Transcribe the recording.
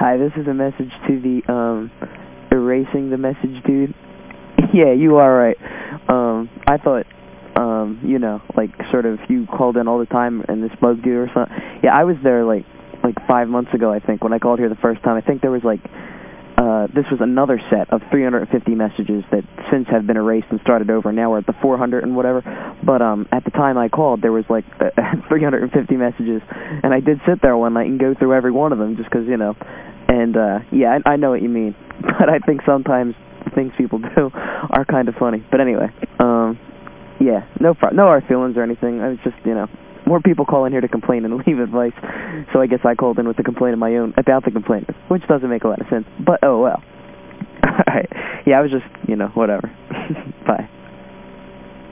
Hi, this is a message to the, um, erasing the message dude. yeah, you are right. Um, I thought, um, you know, like sort of you called in all the time and this bugged you or something. Yeah, I was there like, like five months ago, I think, when I called here the first time. I think there was like, uh, this was another set of 350 messages that since have been erased and started over. Now we're at the 400 and whatever. But um, at the time I called, there was like uh, 350 messages. And I did sit there one night and go through every one of them just because, you know. And uh, yeah, I, I know what you mean. But I think sometimes things people do are kind of funny. But anyway, um, yeah, no, no hard feelings or anything. I was just, you know, more people call in here to complain and leave advice. So I guess I called in with a complaint of my own about the complaint, which doesn't make a lot of sense. But oh well. All right. Yeah, I was just, you know, whatever. Bye.